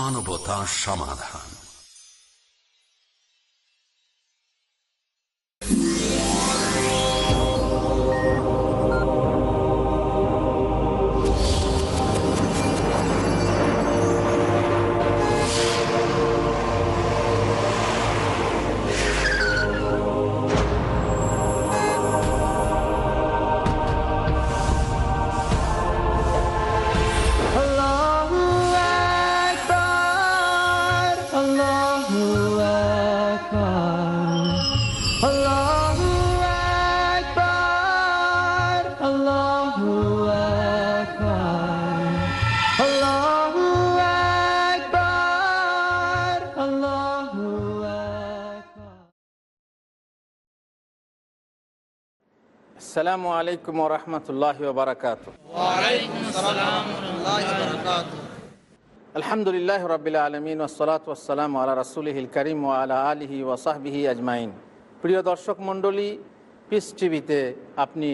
মানবতা সমাধান। আসসালামু আলাইকুম রহমতুল্লাহ বারকাত আলহামদুলিল্লাহ রবিল আলমিন ওসলাত ওসালাম আল্লাহ রসুলহিল করিম ও আলা আলহি ওসাহবিহি আজমাইন। প্রিয় দর্শক মণ্ডলী পিস টিভিতে আপনি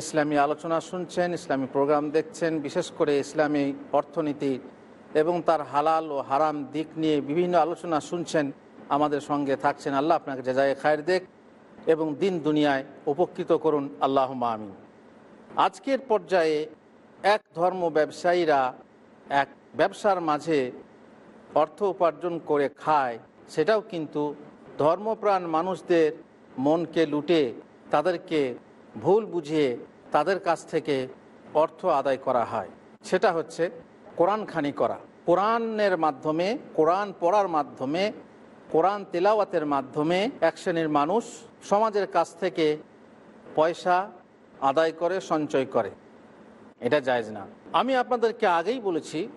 ইসলামী আলোচনা শুনছেন ইসলামী প্রোগ্রাম দেখছেন বিশেষ করে ইসলামী অর্থনীতি এবং তার হালাল ও হারাম দিক নিয়ে বিভিন্ন আলোচনা শুনছেন আমাদের সঙ্গে থাকছেন। আল্লাহ আপনাকে যেজায় খায়ের দেখ। এবং দিন দুনিয়ায় উপকৃত করুন আল্লাহ আমিন। আজকের পর্যায়ে এক ধর্ম ব্যবসায়ীরা এক ব্যবসার মাঝে অর্থ উপার্জন করে খায়, সেটাও কিন্তু ধর্মপ্রাণ মানুষদের মনকে লুটে তাদেরকে ভুল বুঝিয়ে তাদের কাছ থেকে অর্থ আদায় করা হয়। সেটা হচ্ছে কোরআন খানি করা। কোরআনের মাধ্যমে, কোরআন পড়ার মাধ্যমে, কোরআন তেলাওয়াতের মাধ্যমে এক শ্রেণির মানুষ সমাজের কাছ থেকে পয়সা আদায় করে, সঞ্চয় করে। এটা জায়জ না। আমি আপনাদেরকে আগেই বলেছি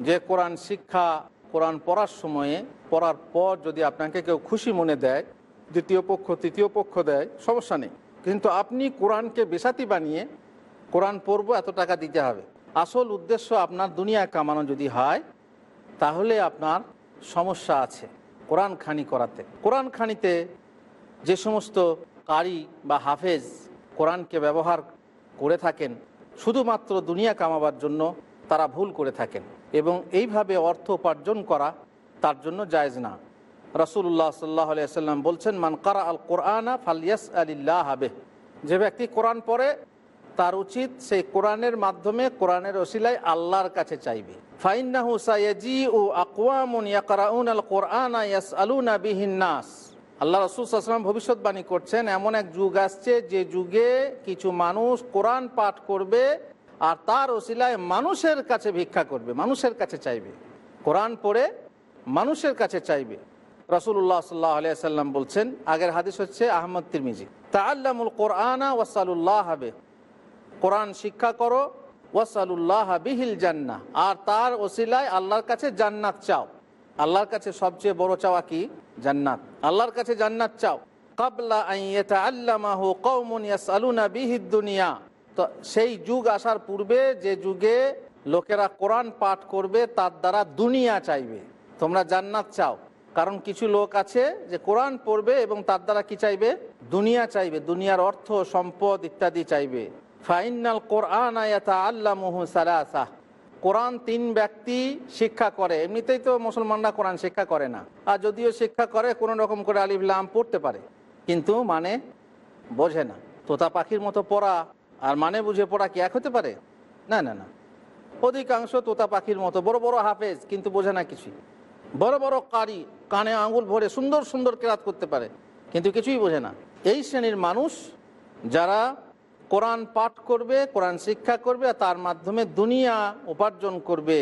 যে কোরআন শিক্ষা, কোরআন পড়ার সময়ে, পড়ার পর যদি আপনাকে কেউ খুশি মনে দেয়, দ্বিতীয় পক্ষ, তৃতীয় পক্ষ দেয়, সমস্যা নেই। কিন্তু আপনি কোরআনকে বেসাতি বানিয়ে কোরআন পড়ব, এত টাকা দিতে হবে। আসল উদ্দেশ্য আপনার দুনিয়া কামানো যদি হয়, তাহলে আপনার সমস্যা আছে। কোরআন খানি করাতে। কোরআন খানিতে যে সমস্ত কারি বা হাফেজ কোরআনকে ব্যবহার করে থাকেন, শুধুমাত্র দুনিয়া কামাবার জন্য তারা ভুল করে থাকেন এবং এইভাবে অর্থ উপার্জন করা তার জন্য জায়জ না। রসুল্লাহ সাল্লাহ সাল্লাম বলছেন, মান কারা আল কোরআনা ফালিয়াস আলিল্লাহ হাবে যে ব্যক্তি কোরআন পড়ে, তার উচিত সেই কোরআনের মাধ্যমে, কোরআনের ওসিলায় আল্লাহর কাছে চাইবে। ফাইন্নাহু সাইয়াজি ও আকওয়ামুন ইয়াকরাউন আল কোরআনা ইয়াস আলুনা বিহিন নাস। আল্লাহ রসুল আসলাম ভবিষ্যৎবাণী করছেন, এমন এক যুগ আসছে যে যুগে কিছু মানুষ কোরআন পাঠ করবে আর তার ওসিলায় মানুষের কাছে ভিক্ষা করবে, মানুষের কাছে চাইবে। কোরআন পড়ে মানুষের কাছে চাইবে। রসুল্লাহ সাল্লাহ আলিয়াল্লাম বলছেন, আগের হাদিস হচ্ছে আহমদ তিরমিজি তা আল্লামুল কোরআনা ওয়াসালুল্লাহ হবে কোরআন শিক্ষা করো ওয়াসালুল্লাহ বিহিল জান্না আর তার ওসিলায় আল্লাহর কাছে জান্নাত চাও। আল্লাহর কাছে সবচেয়ে বড় চাওয়া কি? জান্নাত। আল্লাহর কাছে জান্নাত চাও। কাবলা দুনিয়া। তো সেই যুগ আসার পূর্বে যে যুগে লোকেরা কোরআন পাঠ করবে, তার দ্বারা দুনিয়া চাইবে। তোমরা জান্নাত চাও। কারণ কিছু লোক আছে যে কোরআন পড়বে এবং তার দ্বারা কি চাইবে? দুনিয়া চাইবে। দুনিয়ার অর্থ সম্পদ ইত্যাদি চাইবে। ফাইনাল কোরআন আয়াতা আল্লামহু সালাসাহ কোরআন তিন ব্যক্তি শিক্ষা করে, এমনিতেই তো মুসলমানরা কোরআন শিক্ষা করে না। আর যদিও শিক্ষা করে, কোনো রকম করে আলিফলাম পড়তে পারে, কিন্তু মানে বোঝে না। তোতা পাখির মতো পড়া, আর মানে বুঝে পড়া কি এক হতে পারে? না না না। অধিকাংশ তোতা পাখির মতো, বড় বড় হাফেজ, কিন্তু বোঝে না কিছুই। বড় বড় কারি, কানে আঙুল ভরে সুন্দর সুন্দর কেরাত করতে পারে, কিন্তু কিছুই বোঝে না। এই শ্রেণির মানুষ, যারা কোরআন পাঠ করবে, কোরআন শিক্ষা করবে তার মাধ্যমে দুনিয়া উপার্জন করবে।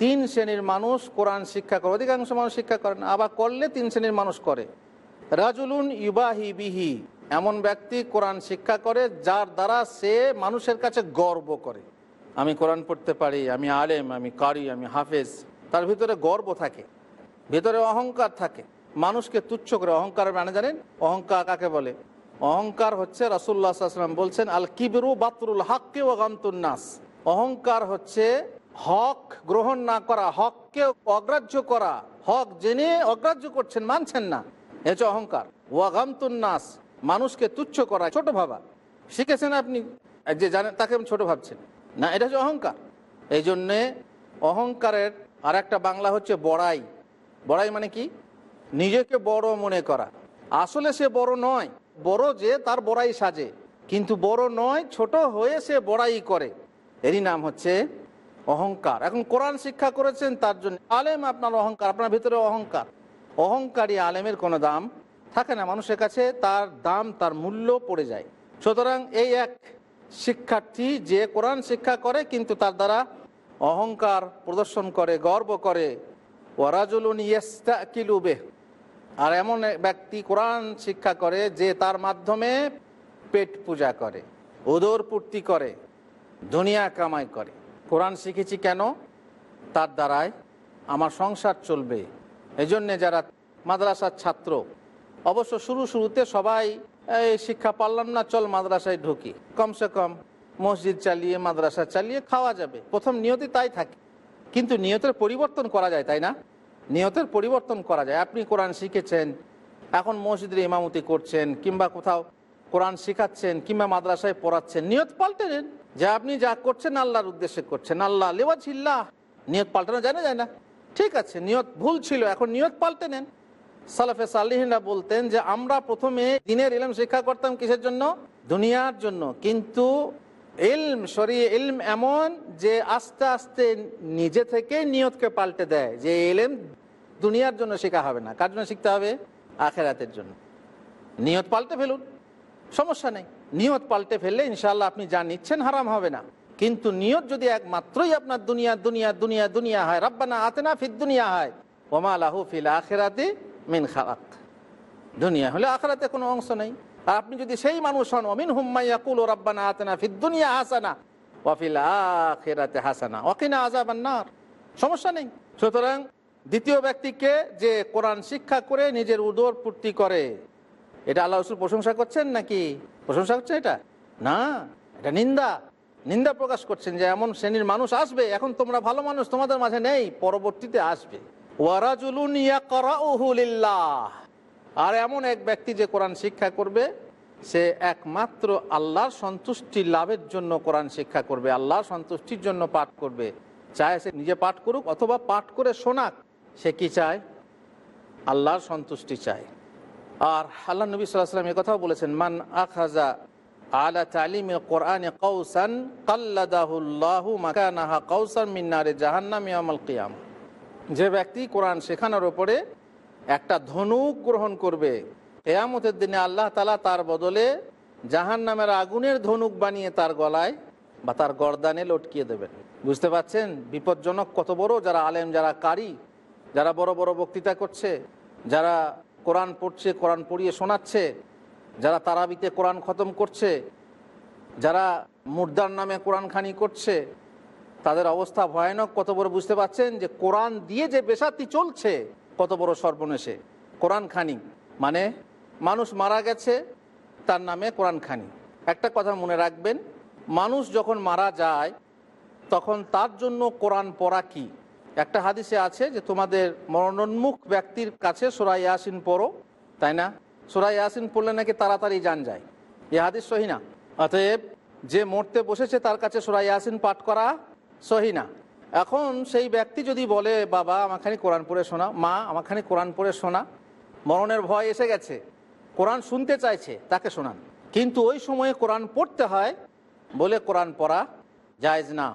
তিন শ্রেণির মানুষ কোরআন শিক্ষা করে, অধিকাংশ মানুষ শিক্ষা করে না, আবার করলে তিন শ্রেণির মানুষ করে। রাজুলুন ইবাহি বিহি, এমন ব্যক্তি কোরআন শিক্ষা করে যার দ্বারা সে মানুষের কাছে গর্ব করে। আমি কোরআন পড়তে পারি, আমি আলেম, আমি কারি, আমি হাফেজ, তার ভিতরে গর্ব থাকে, ভিতরে অহংকার থাকে। মানুষকে তুচ্ছ করে, অহংকার মানে জানেন? অহংকার কাকে বলে? অহংকার হচ্ছে রাসুল্লাহ সাল্লাম বলছেন, আল কিবরু বাতরুল হককে ও গামতুন্নাস অহংকার হচ্ছে হক গ্রহণ না করা, হককে অগ্রাহ্য করা। হক জেনে অগ্রাহ্য করছেন, মানছেন না। হচ্ছে অহংকার। ওয়াগামতুন্নাস মানুষকে তুচ্ছ করা, ছোট ভাবা। শিখেছেন আপনি? যে জানেন, তাকে ছোট ভাবছেন। না, এটা হচ্ছে অহংকার। এই জন্যে অহংকারের আর একটা বাংলা হচ্ছে বড়াই। বড়াই মানে কি? নিজেকে বড় মনে করা। আসলে সে বড় নয়। বড় যে, তার বড়াই সাজে। কিন্তু বড় নয়, ছোট হয়ে সে বড়াই করে। এরই নাম হচ্ছে অহংকার। এখন কোরআন শিক্ষা করেছেন, তার জন্য আলেম আপনার অহংকার, আপনার ভিতরে অহংকার। অহংকারী আলেমের কোনো দাম থাকে না। মানুষের কাছে তার দাম, তার মূল্য পড়ে যায়। সুতরাং এই এক শিক্ষার্থী যে কোরআন শিক্ষা করে, কিন্তু তার দ্বারা অহংকার প্রদর্শন করে, গর্ব করে। ওয়ারাজুলুন ইয়েস্তাকিলুবে আর এমন ব্যক্তি কোরআন শিক্ষা করে যে তার মাধ্যমে পেট পূজা করে উদর পূর্তি করে, দুনিয়া কামাই করে। কোরআন শিখেছি কেন? তার দ্বারায় আমার সংসার চলবে। এজন্যে যারা মাদ্রাসার ছাত্র, অবশ্য শুরু শুরুতে সবাই, এই শিক্ষা পারলাম না, চল মাদ্রাসায় ঢুকি। কমসে কম মসজিদ চালিয়ে, মাদ্রাসা চালিয়ে খাওয়া যাবে। প্রথম নিয়তি তাই থাকে। কিন্তু নিয়তের পরিবর্তন করা যায়, তাই না? নিয়তের পরিবর্তন করা যায়। আপনি কোরআন শিখেছেন, এখন মসজিদের ইমামতি করছেন, কিংবা কোথাও কোরআন শিখাচ্ছেন, কিংবা মাদ্রাসায় পড়াচ্ছেন, নিয়ত পাল্টে নেন যে আপনি যা করছেন আল্লাহর উদ্দেশ্যে করছেন। আল্লাহ লেওয়াজিল্লাহ। নিয়ত পাল্টানো যায় না যায় না? ঠিক আছে, নিয়ত ভুল ছিল, এখন নিয়ত পাল্টে নেন। সালাফে সাল্লিহিনরা বলতেন যে, আমরা প্রথমে দিনের ইলম শিক্ষা করতাম কিসের জন্য? দুনিয়ার জন্য। কিন্তু ইলম শরীয় ইলম এমন যে আস্তে আস্তে নিজে থেকে নিয়তকে পাল্টে দেয় যে ইলম দুনিয়ার জন্য শেখা হবে না। কার জন্য শিখতে হবে? আখেরাতের জন্য। নিয়ত পাল্টে ফেলুন। সমস্যা নেই। নিয়ত পাল্টে ফেললে ইনশাল্লাহ আপনি যা নিচ্ছেন হারাম হবে না। কিন্তু নিয়ত যদি একমাত্রই আপনার দুনিয়া দুনিয়া দুনিয়া দুনিয়া হয়, রাব্বানা আতেনা ফির দুনিয়া হয়, ওমা আলাহু ফিল আখেরাতে মিন খারাক দুনিয়া হলে আখেরাতে কোনো অংশ নেই। আপনি যদি সেই মানুষ হন অমিন হুম্মাইয়াকুল ও রাব্বানা আতেনা ফির দুনিয়া হাসানা ওয়াফিল আখেরাতে হাসানা। ওয়াকিনা আজাবান্নার সমস্যা নেই। সুতরাং দ্বিতীয় ব্যক্তিকে যে কোরআন শিক্ষা করে নিজের উদর পূর্তি করে, এটা আল্লাহ রসুল প্রশংসা করছেন নাকি? প্রশংসা করছেন এটা? না, এটা নিন্দা। নিন্দা প্রকাশ করছেন যে এমন শ্রেণির মানুষ আসবে, এখন তোমরা ভালো মানুষ তোমাদের মাঝে নেই, পরবর্তীতে আসবে। ওয়ারাজুলুন ইয়াকরাউহু লিল্লাহ। আর এমন এক ব্যক্তি যে কোরআন শিক্ষা করবে, সে একমাত্র আল্লাহর সন্তুষ্টি লাভের জন্য কোরআন শিক্ষা করবে, আল্লাহর সন্তুষ্টির জন্য পাঠ করবে। চায় সে নিজে পাঠ করুক অথবা পাঠ করে শোনাক, সে কি চায়? আল্লাহর সন্তুষ্টি চায়। আর আল্লাহ নবী সাল্লাম এ কথাও বলেছেন, মান আখাজা আলা তালিম কোরআন কৌসান কাল্লাদাহুল্লাহু কৌসান মিন্নারে জাহান্নাম কিয়াম। যে ব্যক্তি কোরআন শেখানোর ওপরে একটা ধনুক গ্রহণ করবে। কেয়ামতের দিনে আল্লাহ তালা তার বদলে জাহান নামের আগুনের ধনুক বানিয়ে তার গলায় বা তার গরদানে লটকিয়ে দেবেন। বুঝতে পাচ্ছেন বিপজ্জনক কত বড় যারা আলেম, যারা কারি, যারা বড় বড় বক্তৃতা করছে, যারা কোরআন পড়ছে, কোরআন পড়িয়ে শোনাচ্ছে, যারা তারাবিতে কোরআন খতম করছে, যারা মুর্দার নামে কোরআন খানি করছে, তাদের অবস্থা ভয়ানক কত বড় বুঝতে পাচ্ছেন যে কোরআন দিয়ে যে বেসাতি চলছে কত বড় সর্বনেশে? কোরআন খানি। মানে মানুষ মারা গেছে, তার নামে কোরআন খানি। একটা কথা মনে রাখবেন, মানুষ যখন মারা যায়, তখন তার জন্য কোরআন পড়া কি? একটা হাদিসে আছে যে, তোমাদের মরণোন্মুখ ব্যক্তির কাছে সোরা ইয়াসিন পড়ো, তাই না? সোরা ইয়াসিন পড়লে নাকি তাড়াতাড়ি যান যায়। এ হাদিস সহি না? অতএব যে মরতে বসেছে, তার কাছে সোরা ইয়াসিন পাঠ করা সহি না। এখন সেই ব্যক্তি যদি বলে, বাবা, আমাখানি কোরআন পড়ে শোনা মা, আমাখানি কোরআন পড়ে শোনা। মরণের ভয় এসে গেছে। কোরআন শুনতে চাইছে, তাকে শোনান। কিন্তু ওই সময়ে কোরআন পড়তে হয় বলে কোরআন পড়া জায়জ না।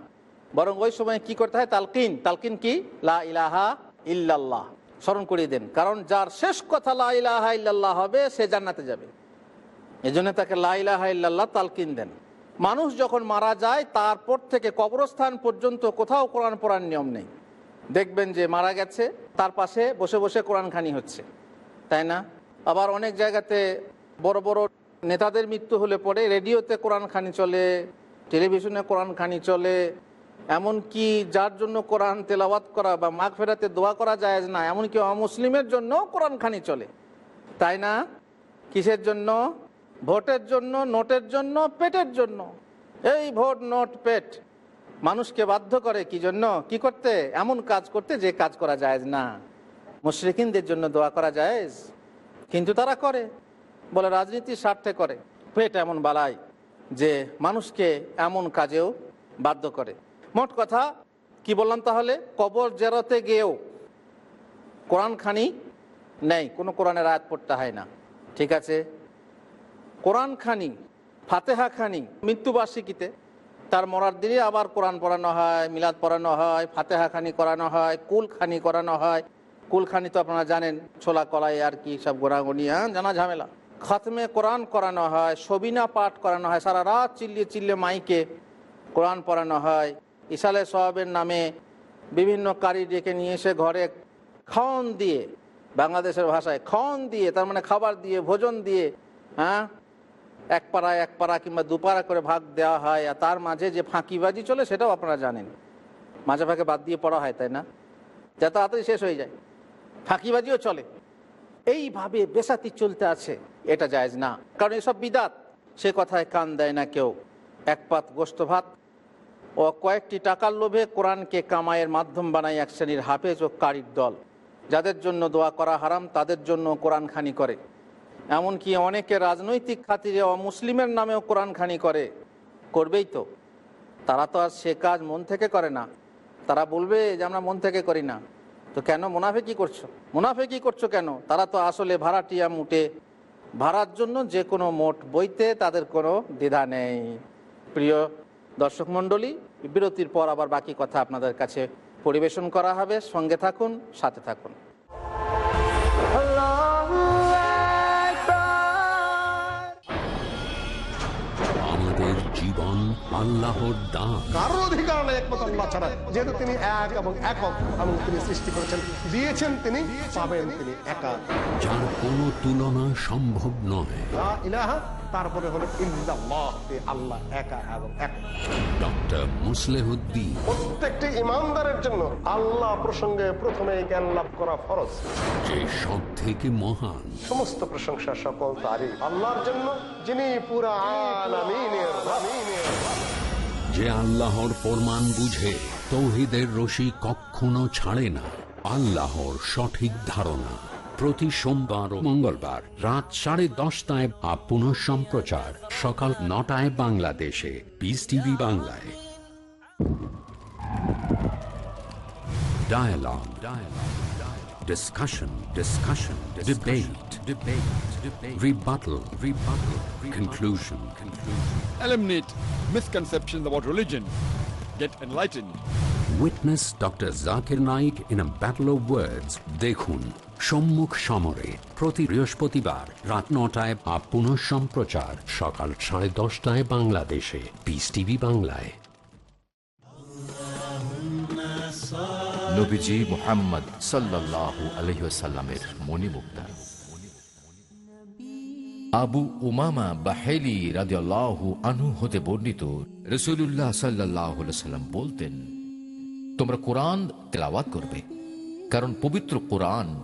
বরং ওই সময়ে কি করতে হয়? তালকিন। তালকিন কি? লা ইলাহা ইল্লাল্লাহ। স্মরণ করিয়ে দেন। কারণ যার শেষ কথা লা ইলাহা ইল্লাল্লাহ হবে, সে জান্নাতে যাবে। এই জন্য তাকে লা ইলাহা ইল্লাল্লাহ তালকিন দেন। মানুষ যখন মারা যায়, তারপর থেকে কবরস্থান পর্যন্ত কোথাও কোরআন পড়ার নিয়ম নেই। দেখবেন যে মারা গেছে, তার পাশে বসে বসে কোরআন খানি হচ্ছে। তাই না? আবার অনেক জায়গাতে বড় বড় নেতাদের মৃত্যু হলে পরে রেডিওতে কোরআন খানি চলে, টেলিভিশনে কোরআন খানি চলে। এমনকি যার জন্য কোরআন তেলাওয়াত করা বা মাঘ ফেরাতে দোয়া করা যায় না, এমনকি অমুসলিমের জন্য কোরআন খানি চলে। তাই না? কিসের জন্য? ভোটের জন্য, নোটের জন্য, পেটের জন্য। এই ভোট, নোট, পেট। মানুষকে বাধ্য করে কি জন্য? কি করতে? এমন কাজ করতে যে কাজ করা যায় না। মুশরিকিনদের জন্য দোয়া করা যায় কিন্তু তারা করে। বলে রাজনীতির স্বার্থে করে। পেট এমন বালাই যে মানুষকে এমন কাজেও বাধ্য করে। মোট কথা, কি বললাম তাহলে? কবর জেরতে গিয়েও কোরআন খানি নেই। কোনো কোরআনের আয়াত পড়তে হয় না। ঠিক আছে? কোরআন খানি, ফাতেহা খানি, মৃত্যুবার্ষিকীতে তার মরার দিনে আবার কোরআন পড়ানো হয়, মিলাদ পড়ানো হয়, ফাতেহা খানি করানো হয়, কুল খানি করানো হয়। কুলখানি তো আপনারা জানেন, ছোলা কলাই আর কি সব গোড়াগুনি হ্যাঁ জানা ঝামেলা। খতমে কোরআন করানো হয়, সবিনা পাঠ করানো হয়, সারা রাত চিল্লিয়ে চিল্লিয়ে মাইকে কোরআন পড়ানো হয়। ইসালে সহাবের নামে বিভিন্ন কারি ডেকে নিয়ে এসে ঘরে খাওয়ন দিয়ে, বাংলাদেশের ভাষায় খাওয়ন দিয়ে, তার মানে খাবার দিয়ে, ভোজন দিয়ে হ্যাঁ এক পাড়া এক পাড়া কিংবা দুপাড়া করে ভাগ দেওয়া হয়, আর তার মাঝে যে ফাঁকিবাজি চলে সেটাও আপনারা জানেন। মাঝে ফাঁকে বাদ দিয়ে পড়া হয়, তাই না? যা তাড়াতাড়ি শেষ হয়ে যায়। ফাঁকিবাজিও চলে। এইভাবে বেসাতি চলতে আছে, এটা জায়েজ না। কারণ এসব বিদাত, সে কথায় কান দেয় না কেউ। এক পাত গোস্ত ভাত ও কয়েকটি টাকার লোভে কোরআনকে কামাইয়ের মাধ্যম বানায় এক শ্রেণির হাফেজ ও কারির দল। যাদের জন্য দোয়া করা হারাম, তাদের জন্য কোরআন খানি করে। এমনকি অনেকে রাজনৈতিক খাতিরে অমুসলিমের নামেও কোরআন খানি করে। করবেই তো। তারা তো আর সে কাজ মন থেকে করে না। তারা বলবে যে, আমরা মন থেকে করি না। তো কেন মুনাফে কি করছ? মুনাফে কি করছ কেন? তারা তো আসলে ভাড়াটিয়া মুটে। ভাড়ার জন্য যে কোনো মোট বইতে তাদের কোনো দ্বিধা নেই। প্রিয় দর্শক মণ্ডলী, বিরতির পর আবার বাকি কথা আপনাদের কাছে পরিবেশন করা হবে। সঙ্গে থাকুন, সাথে থাকুন। আল্লাহর দান। কারোর অধিকার নেই একমত আল্লাহ ছাড়া। যেহেতু তিনি এক এবং একক এবং তিনি সৃষ্টি করেছেন দিয়েছেন তিনি পাবেন তিনি একা। যার কোনো তুলনা সম্ভব নয়। ইলাহা তারপরে হলো আল্লাহ একা এবং এক। ডক্টর মুসলেহুদ্দিন। প্রত্যেকটি ইমানদারের জন্য আল্লাহ প্রসঙ্গে প্রথমে জ্ঞান লাভ করা ফরজ। যে সব থেকে মহান। সমস্ত প্রশংসা সকল তারই। আল্লাহর জন্য যিনি পুরা আলামিনের যে আল্লাহর ফরমান বুঝে তৌহিদের রশি কখনো ছাড়ে না। আল্লাহর সঠিক ধারণা। প্রতি সোমবার ও মঙ্গলবার রাত সাড়ে দশটায় আপ পুনঃ সম্প্রচার সকাল নটায় বাংলাদেশে পিস টিভি বাংলায় Dialogue. Dialogue. Discussion. Discussion. Debate. Debate. Debate. Rebuttal. Rebuttal. Conclusion. Conclusion. eliminate misconceptions about religion, get enlightened. Witness doctor Zakir Naik in a battle of words দেখুন সম্মুখ সমরে প্রতি বৃহস্পতিবার রাত নটায় বা পুনঃ সম্প্রচার সকাল সাড়ে দশটায় বাংলাদেশে। পিস টিভি বাংলায়। আবু উমামা বাহেলি রাদিয়াল্লাহু আনহু হতে বর্ণিত রসুল্লাহ সাল্লাহ সাল্লাম বলতেন, তোমরা কোরআন তেলাওয়াত করবে, কারণ পবিত্র কোরআন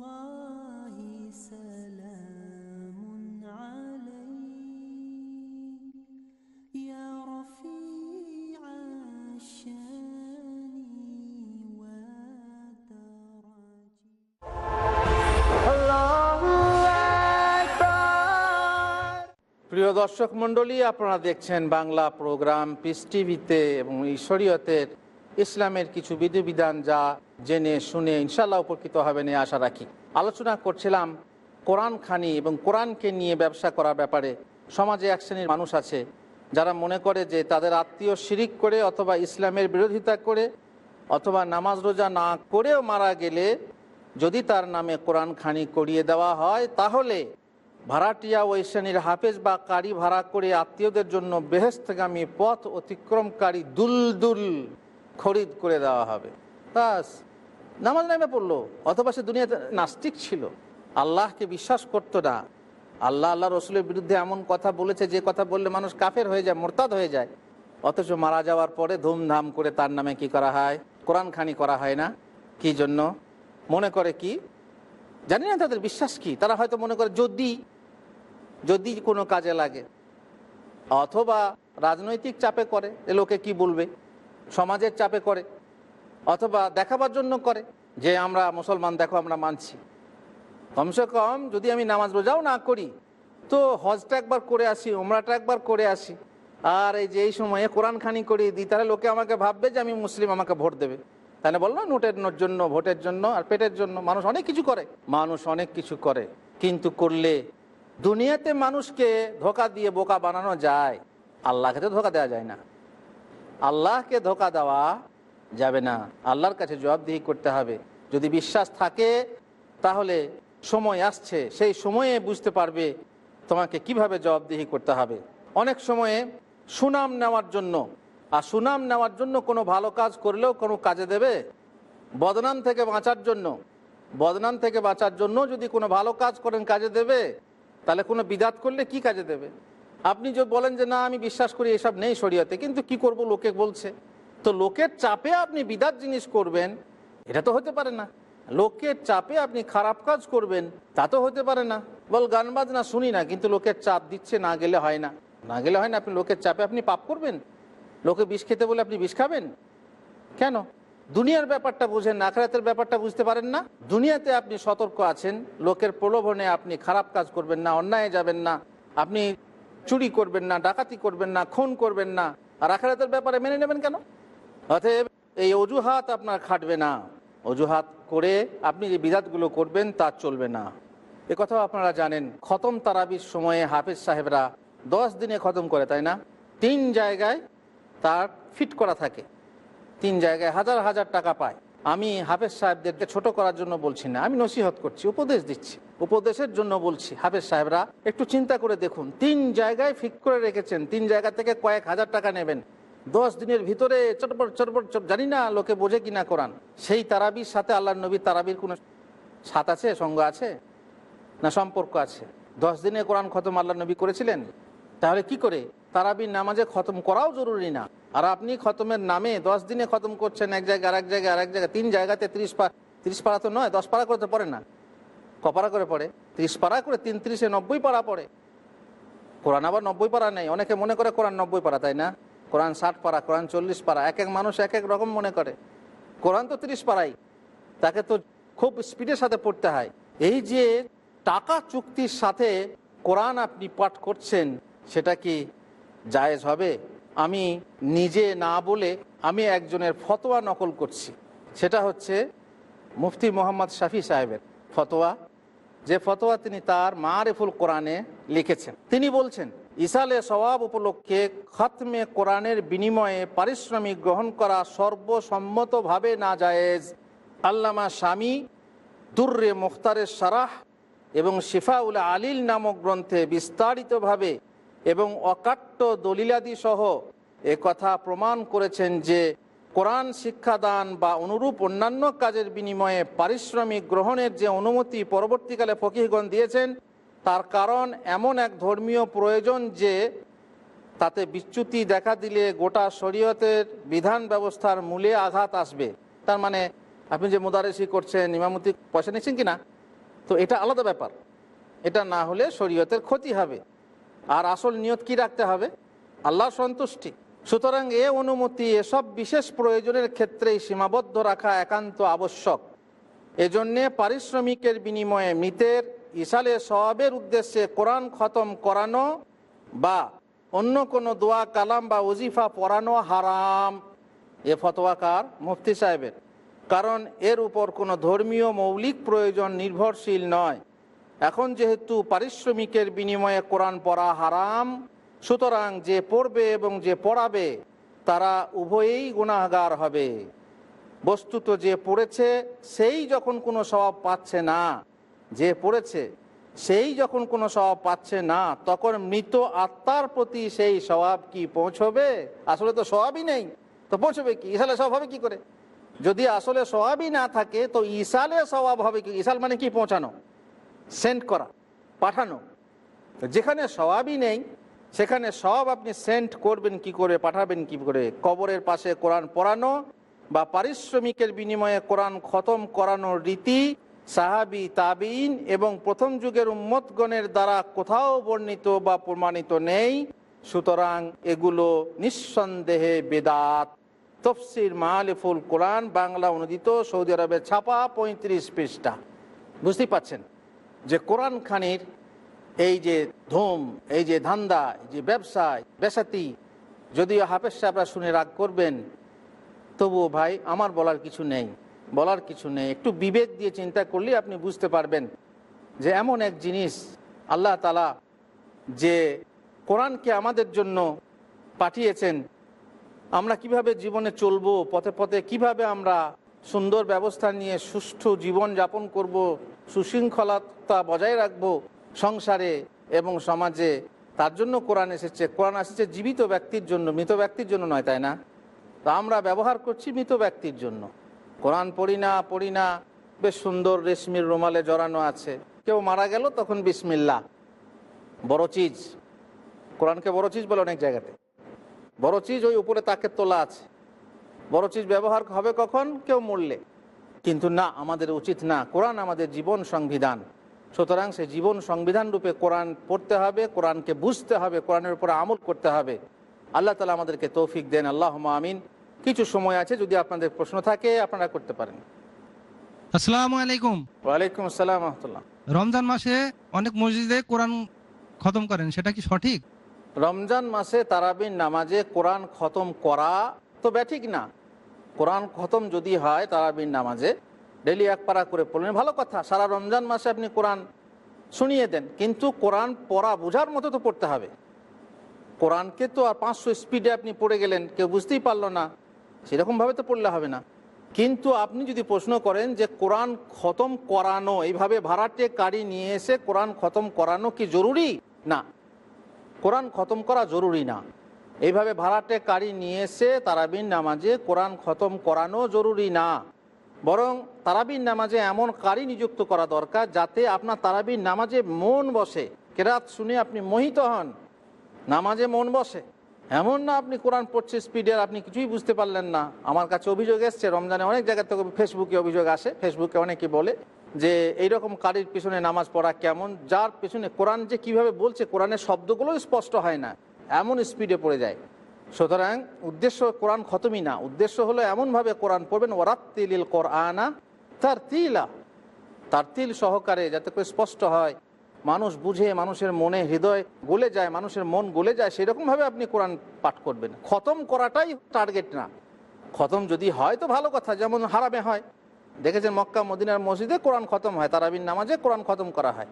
প্রিয় দর্শক মণ্ডলী, আপনারা দেখছেন বাংলা প্রোগ্রাম পিস টিভিতে এবং ঈশ্বরীয়তের ইসলামের কিছু বিধিবিধান যা জেনে, শুনে ইনশাল্লাহ উপকৃত হবেন এই আশা রাখি। আলোচনা করছিলাম কোরআন খানি এবং কোরআনকে নিয়ে ব্যবসা করার ব্যাপারে। সমাজে এক শ্রেণির মানুষ আছে যারা মনে করে যে তাদের আত্মীয় শিরিক করে অথবা ইসলামের বিরোধিতা করে অথবা নামাজ রোজা না করেও মারা গেলে যদি তার নামে কোরআন খানি করিয়ে দেওয়া হয়, তাহলে ভাড়াটিয়া ওই শ্রেণির হাফেজ বা কারি ভাড়া করে আত্মীয়দের জন্য বেহেস্তগামী পথ অতিক্রমকারী দুলদুল খরিদ করে দেওয়া হবে। বাস, নামাজ নামে পড়ল, অথবা সে দুনিয়াতে নাস্তিক ছিল। আল্লাহকে বিশ্বাস করতো না। আল্লাহ আল্লাহ রসুলের বিরুদ্ধে এমন কথা বলেছে, যে কথা বললে মানুষ কাফের হয়ে যায়, মোরতাদ হয়ে যায়। অথচ মারা যাওয়ার পরে ধুমধাম করে তার নামে কি করা হয়? কোরআন খানি করা হয় না। কি জন্য? মনে করে কি? জানি না তাদের বিশ্বাস কি। তারা হয়তো মনে করে, যদি যদি কোনো কাজে লাগে। অথবা রাজনৈতিক চাপে করে, এ লোকে কি বলবে? সমাজের চাপে করে, অথবা দেখাবার জন্য করে, যে আমরা মুসলমান, দেখো আমরা মানছি। কমসে কম যদি আমি নামাজ রোজাও না করি, তো হজটা একবার করে আসি ওমরাটা একবার করে আসি। আর এই যে এই সময়ে কোরআন খানি করিয়ে দিই, তাহলে লোকে আমাকে ভাববে যে আমি মুসলিম, আমাকে ভোট দেবে। তাহলে বলল নোটের জন্য, ভোটের জন্য আর পেটের জন্য। মানুষ অনেক কিছু করে। মানুষ অনেক কিছু করে, কিন্তু করলে দুনিয়াতে মানুষকে ধোকা দিয়ে বোকা বানানো যায়, আল্লাহকে তো ধোকা দেওয়া যায় না। আল্লাহকে ধোকা দেওয়া যাবে না। আল্লাহর কাছে জবাবদিহি করতে হবে। যদি বিশ্বাস থাকে, তাহলে সময় আসছে, সেই সময়ে বুঝতে পারবে তোমাকে কীভাবে জবাবদিহি করতে হবে। অনেক সময়ে সুনাম নেওয়ার জন্য, আর সুনাম নেওয়ার জন্য কোনো ভালো কাজ করলেও কোনো কাজে দেবে? বদনাম থেকে বাঁচার জন্য, বদনাম থেকে বাঁচার জন্য যদি কোনো ভালো কাজ করেন, কাজে দেবে? তাহলে কোনো বিদাত করলে কি কাজে দেবে? আপনি যে বলেন যে না, আমি বিশ্বাস করি এসব নেই শরীয়তে, কিন্তু কি করব লোকে বলছে? তো লোকের চাপে আপনি বিদাত জিনিস করবেন, এটা তো হতে পারে না। লোকের চাপে আপনি খারাপ কাজ করবেন, তা তো হতে পারে না। বল, গান বাজনা শুনি না, কিন্তু লোকের চাপ দিচ্ছে, না গেলে হয় না। না গেলে হয় না, আপনি লোকের চাপে আপনি পাপ করবেন? লোকে বিষ খেতে বলে আপনি বিষ খাবেন? কেন? দুনিয়ার ব্যাপারটা বুঝেন, আখরাতের ব্যাপারটা বুঝতে পারেন না। দুনিয়াতে আপনি সতর্ক আছেন, লোকের প্রলোভনে আপনি খারাপ কাজ করবেন না, অন্যায় যাবেন না, আপনি চুরি করবেন না, ডাকাতি করবেন না, খুন করবেন না। আর আখরাতের ব্যাপারে মেনে নেবেন কেন? অতএব এই অজুহাত আপনার খাটবে না। অজুহাত করে আপনি যে বিধাতগুলো করবেন, তা চলবে না। এ কথাও আপনারা জানেন, খতম তারাবির সময়ে হাফিজ সাহেবরা দশ দিনে খতম করে, তাই না? তিন জায়গায় তার ফিট করা থাকে। তিন জায়গায় হাজার হাজার টাকা পায়। আমি হাফেজ সাহেবদেরকে ছোট করার জন্য বলছি না, আমি নসিহত করছি, উপদেশ দিচ্ছি। উপদেশের জন্য বলছি, হাফেজ সাহেবরা, একটু চিন্তা করে দেখুন, তিন জায়গায় ফিট করে রেখেছেন, তিন জায়গা থেকে কয়েক হাজার টাকা নেবেন। দশ দিনের ভিতরে চটপট চটপট, চট, জানি না লোকে বোঝে কিনা কোরআন। সেই তারাবির সাথে আল্লাহ নবীর তারাবির কোনো সাত আছে, সঙ্গ আছে? না সম্পর্ক আছে? দশ দিনে কোরআন খতম আল্লাহ নবী করেছিলেন? তাহলে কি করে? তারাবির নামাজে খতম করাও জরুরি না। আর আপনি খতমের নামে দশ দিনে খতম করছেন এক জায়গায় আরেক জায়গায় আরেক জায়গায়, তিন জায়গাতে ত্রিশ পা ত্রিশ পাড়া তো নয়, দশ পাড়া করে তো পড়ে না। কপাড়া করে পড়ে। ত্রিশ পাড়া করে তিন ত্রিশে নব্বই পাড়া পড়ে। কোরআন আবার নব্বই পাড়া নেই। অনেকে মনে করে কোরআন নব্বই পাড়া, তাই না? কোরআন ষাট পাড়া, কোরআন চল্লিশ পাড়া, এক এক মানুষ এক এক রকম মনে করে। কোরআন তো ত্রিশ পাড়াই। তাকে তো খুব স্পিডের সাথে পড়তে হয়। এই যে টাকা চুক্তির সাথে কোরআন আপনি পাঠ করছেন, সেটা কি জায়েজ হবে? আমি নিজে না বলে আমি একজনের ফতোয়া নকল করছি। সেটা হচ্ছে মুফতি মোহাম্মদ শাফি সাহেবের ফতোয়া। যে ফতোয়া তিনি তার মারেফুল কোরআনে লিখেছেন। তিনি বলছেন, ইসালে সওয়াব উপলক্ষে খতমে কোরআনের বিনিময়ে পারিশ্রমিক গ্রহণ করা সর্বসম্মতভাবে না জায়েজ আল্লামা স্বামী দুর্রে মুখতারের সারাহ এবং শিফাউল আলিল নামক গ্রন্থে বিস্তারিতভাবে এবং অকাট্য দলিলাদি সহ এ কথা প্রমাণ করেছেন যে কোরআন শিক্ষাদান বা অনুরূপ অন্যান্য কাজের বিনিময়ে পারিশ্রমিক গ্রহণের যে অনুমতি পরবর্তীকালে ফকিহগণ দিয়েছেন, তার কারণ এমন এক ধর্মীয় প্রয়োজন যে তাতে বিচ্যুতি দেখা দিলে গোটা শরীয়তের বিধান ব্যবস্থার মূলে আঘাত আসবে। তার মানে আপনি যে মুদারেসি করছেন, ইমামতি পয়সা নিচ্ছেন কি না তো এটা আলাদা ব্যাপার। এটা না হলে শরীয়তের ক্ষতি হবে। আর আসল নিয়ত কি রাখতে হবে? আল্লাহ সন্তুষ্টি। সুতরাং এ অনুমতি এসব বিশেষ প্রয়োজনের ক্ষেত্রেই সীমাবদ্ধ রাখা একান্ত আবশ্যক। এজন্যে পারিশ্রমিকের বিনিময়ে মৃতের ইসালে সবাবের উদ্দেশ্যে কোরআন খতম করানো বা অন্য কোনো দোয়া, কালাম বা ওজিফা পড়ানো হারাম। এ ফতোয়াকার মুফতি সাহেবের। কারণ এর উপর কোনো ধর্মীয় মৌলিক প্রয়োজন নির্ভরশীল নয়। এখন যেহেতু পারিশ্রমিকের বিনিময়ে কোরআন পড়া হারাম, সুতরাং যে পড়বে এবং যে পড়াবে, তারা উভয়েই গুণাগার হবে। বস্তুত যে পড়েছে, সেই যখন কোনো স্বভাব পাচ্ছে না। যে পড়েছে, সেই যখন কোনো স্বভাব পাচ্ছে না, তখন মৃত আত্মার প্রতি সেই স্বভাব কি পৌঁছবে? আসলে তো স্বভাবই নেই। তো পৌঁছবে কি? ইসালে স্বভাব হবে কি করে? যদি আসলে স্বভাবই না থাকে, তো ইসালে স্বভাব হবে কি? ইসাল মানে কি পৌঁছানো? সেন্ড করা, পাঠানো। যেখানে স্বভাবই নেই, সেখানে সব আপনি সেন্ট করবেন, কি করে পাঠাবেন, কি করে? কবরের পাশে কোরআন পড়ানো বা পারিশ্রমিকের বিনিময়ে কোরআন খতম করানোর রীতি, সাহাবি তাবিন এবং প্রথম যুগের উম্মতগণের দ্বারা কোথাও বর্ণিত বা প্রমাণিত নেই, সুতরাং এগুলো নিঃসন্দেহে বেদাত। তফসির মালিফুল কোরআন বাংলা অনুদিত সৌদি আরবের ছাপা পঁয়ত্রিশ পৃষ্ঠা। বুঝতেই পাচ্ছেন যে কোরআন খানির এই যে ধুম, এই যে ধান্দা যে ব্যবসায় বেসাতি, যদিও হাফেজ সাহেবরা শুনে রাগ করবেন, তবুও ভাই আমার বলার কিছু নেই, বলার কিছু নেই। একটু বিবেক দিয়ে চিন্তা করলে আপনি বুঝতে পারবেন যে এমন এক জিনিস আল্লাহ তালা যে কোরআনকে আমাদের জন্য পাঠিয়েছেন, আমরা কীভাবে জীবনে চলবো, পথে পথে কীভাবে আমরা সুন্দর ব্যবস্থা নিয়ে সুষ্ঠু জীবন যাপন করব, সুশৃঙ্খলতা বজায় রাখব সংসারে এবং সমাজে। তার জন্য কোরআন এসেছে। কোরআন এসেছে জীবিত ব্যক্তির জন্য, মৃত ব্যক্তির জন্য নয়, তাই না? তা আমরা ব্যবহার করছি মৃত ব্যক্তির জন্য। কোরআন পড়ি না পড়ি না, বেশ সুন্দর রেশমির রুমালে জড়ানো আছে। কেউ মারা গেল, তখন বিসমিল্লা বড় চিজ। কোরআনকে বড় চিজ বলে অনেক জায়গাতে। বড় চিজ ওই উপরে তাকে তোলা আছে। বড় চিজ ব্যবহার হবে কখন? কেউ মরলে। কিন্তু না আমাদের উচিত না। কোরআন আমাদের জীবন সংবিধান। সুতরাং সে জীবন সংবিধান রূপে কোরআন পড়তে হবে কোরআনকে বুঝতে হবে কোরআনের উপরে আমল করতে হবে। আল্লাহ তালা আমাদেরকে তৌফিক দেন। আল্লাহ আমিন। কিছু সময় আছে যদি আপনাদের প্রশ্ন থাকে আপনারা করতে পারেন। আসসালামু আলাইকুম। ওয়ালাইকুম আসসালাম রহমতুল্লাহ। রমজান মাসে অনেক মসজিদে কোরআন খতম করেন সেটা কি সঠিক? রমজান মাসে তারাবিন নামাজে কোরআন খতম করা তো ব্যাঠিক না। কোরআন খতম যদি হয় তারাবিন নামাজে ডেলি এক পারা করে পড়লেন। ভালো কথা, সারা রমজান মাসে আপনি কোরআন শুনিয়ে দেন, কিন্তু কোরআন পড়া বোঝার মতো তো পড়তে হবে। কোরআনকে তো আর পাঁচশো স্পিডে আপনি পড়ে গেলেন, কেউ বুঝতেই পারল না। সেরকমভাবে তো পড়লে হবে না। কিন্তু আপনি যদি প্রশ্ন করেন যে কোরআন খতম করানো, এইভাবে ভাড়াটে গাড়ি নিয়ে এসে কোরআন খতম করানো কি জরুরি? না। কোরআন খতম করা জরুরি না। এইভাবে ভাড়াটে কারি নিয়ে এসে তারাবিন নামাজে কোরআন খতম করানো জরুরি না। বরং তারাবিন নামাজে এমন কারি নিযুক্ত করা দরকার যাতে আপনার তারাবিন নামাজে মন বসে। কেরাত শুনে আপনি মোহিত হন। নামাজে মন বসে। এমন না আপনি কোরআন পড়ছে স্পিডের আপনি কিছুই বুঝতে পারলেন না। আমার কাছে অভিযোগ এসছে, রমজানে অনেক জায়গা থেকে ফেসবুকে অভিযোগ আসে। ফেসবুকে অনেকে বলে যে, এইরকম কারির পিছনে নামাজ পড়া কেমন? যার পিছনে কোরআন যে কীভাবে বলছে, কোরআনের শব্দগুলো স্পষ্ট হয় না। এমন স্পিডে পড়ে যায়। সুতরাং উদ্দেশ্য কোরআন খতমই না। উদ্দেশ্য হলো এমনভাবে কোরআন পড়বেন ওরাত্তিলিল কোরআনা তার তিলা তার তিল সহকারে যাতে করে স্পষ্ট হয়। মানুষ বুঝে, মানুষের মনে হৃদয় গলে যায়, মানুষের মন গলে যায়, সেরকমভাবে আপনি কোরআন পাঠ করবেন। খতম করাটাই টার্গেট না। খতম যদি হয় তো ভালো কথা, যেমন হারামে হয়। দেখেছেন মক্কা, মদিনার মসজিদে কোরআন খতম হয় তারাবিন নামাজে কোরআন খতম করা হয়।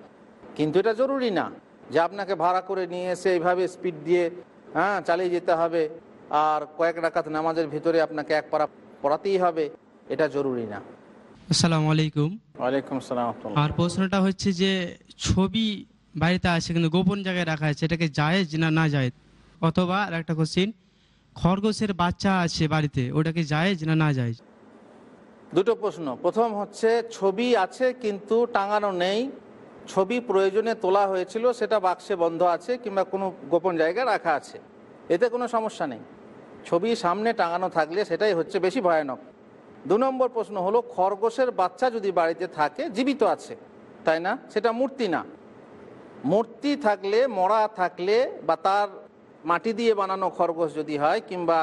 কিন্তু এটা জরুরি না। যে আপনাকে ভাড়া করে নিয়ে এসে এইভাবে স্পিড দিয়ে হ্যাঁ চালিয়ে যেতে হবে আর কয়েক রাকাত নামাজের ভিতরে আপনাকে এক পারা পড়াতেই হবে এটা জরুরি না। আসসালামু আলাইকুম। ওয়ালাইকুম আসসালাম আর প্রশ্নটা হচ্ছে যে ছবি বাড়িতে আছে কিন্তু গোপন জায়গায় রাখা আছে এটাকে জায়েজ না না জায়েজ? অথবা আর একটা কোশ্চিন খরগোশের বাচ্চা আছে বাড়িতে ওটাকে জায়েজ না না জায়েজ? দুটো প্রশ্ন। প্রথম হচ্ছে ছবি আছে কিন্তু টাঙানো নেই ছবি প্রয়োজনে তোলা হয়েছিল, সেটা বাক্সে বন্ধ আছে কিংবা কোনো গোপন জায়গায় রাখা আছে। এতে কোনো সমস্যা নেই। ছবি সামনে টাঙানো থাকলে সেটাই হচ্ছে বেশি ভয়ানক। দু নম্বর প্রশ্ন হলো, খরগোশের বাচ্চা যদি বাড়িতে থাকে, জীবিত আছে, তাই না? সেটা মূর্তি না। মূর্তি থাকলে, মরা থাকলে বা তার মাটি দিয়ে বানানো খরগোশ যদি হয়, কিংবা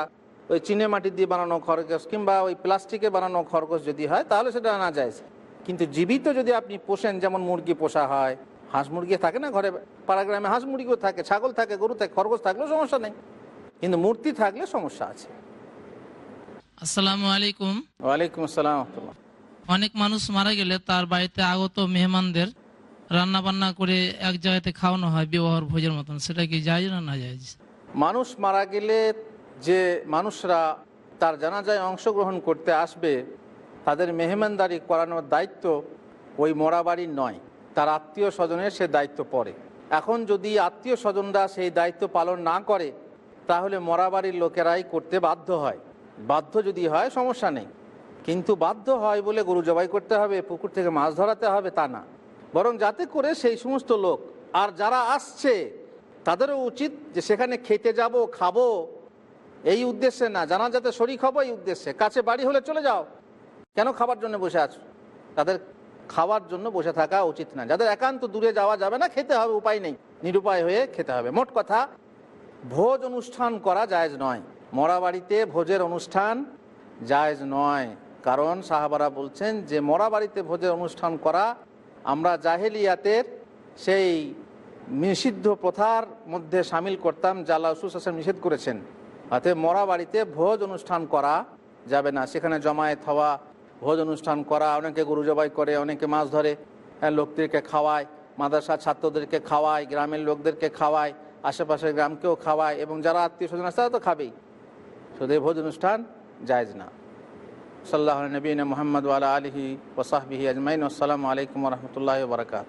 ওই চিনে মাটি দিয়ে বানানো খরগোশ, কিংবা ওই প্লাস্টিকে বানানো খরগোশ যদি হয়, তাহলে সেটা না যায়। কিন্তু জীবিত যদি আপনি পোষেন যেমন মুরগি পোষা হয় হাঁস মুরগি থাকে না ঘরে পাড়া গ্রামে হাঁস মুরগিও থাকে ছাগল থাকে গরু থাকে খরগোশ থাকলেও সমস্যা নেই। কিন্তু মূর্তি থাকলে সমস্যা আছে। আসসালামু আলাইকুম। ওয়ালাইকুম আসসালাম অনেক মানুষ মারা গেলে তার বাড়িতে আগত মেহমানদের রান্না বান্না করে এক জায়গাতে খাওয়ানো হয় বিবাহর ভোজের মতন। সেটা কি যায় না না যায় মানুষ মারা গেলে যে মানুষরা তার জানাজায় অংশগ্রহণ করতে আসবে তাদের মেহমানদারি করানোর দায়িত্ব ওই মরা বাড়ির নয়। তার আত্মীয় স্বজনের সে দায়িত্ব পড়ে। এখন যদি আত্মীয় স্বজনরা সেই দায়িত্ব পালন না করে, তাহলে মরা বাড়ির লোকেরাই করতে বাধ্য হয়। বাধ্য যদি হয়, সমস্যা নেই। কিন্তু বাধ্য হয় বলে গরু জবাই করতে হবে, পুকুর থেকে মাছ ধরাতে হবে তা না। বরং যাতে করে সেই সমস্ত লোক আর যারা আসছে, তাদেরও উচিত যে সেখানে খেতে যাব, খাব। এই উদ্দেশ্যে না জানা যাতে শরিক হব এই উদ্দেশ্যে। কাছে বাড়ি হলে চলে যাও। কেন খাবার জন্য বসে আছো? তাদের খাওয়ার জন্য বসে থাকা উচিত না। যাদের একান্ত দূরে যাওয়া যাবে না, খেতে হবে, উপায় নেই। নিরুপায় হয়ে খেতে হবে। মোট কথা, ভোজ অনুষ্ঠান করা জায়েজ নয়। মরা বাড়িতে ভোজের অনুষ্ঠান জায়েজ নয়। কারণ সাহাবারা বলছেন যে, মরা বাড়িতে ভোজের অনুষ্ঠান করা আমরা জাহেলিয়াতের সেই নিষিদ্ধ প্রথার মধ্যে সামিল করতাম আল্লাহ রসুল নিষেধ করেছেন। অতএব মরা বাড়িতে ভোজ অনুষ্ঠান করা যাবে না। সেখানে জমায়েত হওয়া ভোজ অনুষ্ঠান করা অনেকে গরু জবাই করে অনেকে মাছ ধরে হ্যাঁ, লোকদেরকে খাওয়ায় মাদ্রাসার ছাত্রদেরকে খাওয়ায় গ্রামের লোকদেরকে খাওয়ায় আশেপাশের গ্রামকেও খাওয়ায় এবং যারা আত্মীয় স্বজন আছে তারা তো খাবেই। শুধু এই ভোজ অনুষ্ঠান জায়জ না। সাল্লাহ নবীন মোহাম্মদ আলা আলহি ওসাহবিহি আজমাইন। আসসালামু আলাইকুম রহমতুল্লাহ বরকাত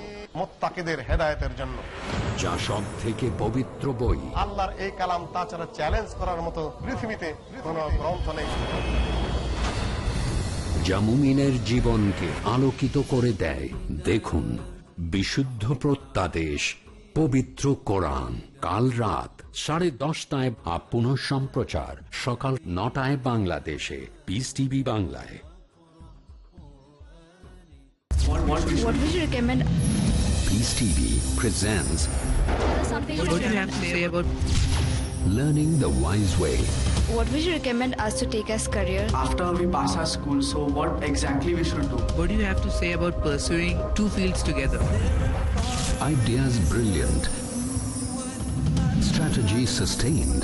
মুত্তাকিদের হেদায়েতের জন্য যা সব থেকে পবিত্র বই আল্লাহর এই কালাম তাছাড়া চ্যালেঞ্জ করার মতো পৃথিবীতে কোনো গ্রন্থ নেই যা মুমিনের জীবনকে আলোকিত করে দেয় দেখুন বিশুদ্ধ প্রত্যাদেশ পবিত্র কোরআন কাল রাত সাড়ে দশটায় বা পুনঃ সম্প্রচার সকাল নটায় বাংলাদেশে পিস টিভি বাংলায় What, what would you recommend? Peace TV presents... What do you have to say about... Learning the wise way. What would you recommend us to take as career? After we pass our school, so what exactly we should do? What do you have to say about pursuing two fields together? Ideas brilliant. Strategy sustained.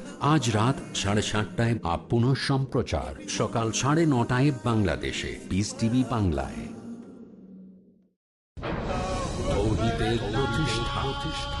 আজ রাত সাড়ে সাতটায় up পুনঃ সম্প্রচার। সকাল সাড়ে নটায় বাংলাদেশে। পিস টিভি বাংলায়। প্রতিষ্ঠা।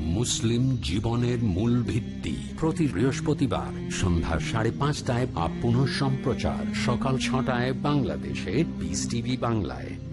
মুসলিম জীবনের মূল ভিত্তি। প্রতি বৃহস্পতিবার সন্ধ্যা সাড়ে পাঁচটায় আপ পুনঃ সম্প্রচার সকাল ছটায় বাংলাদেশে বিস টিভি বাংলায়।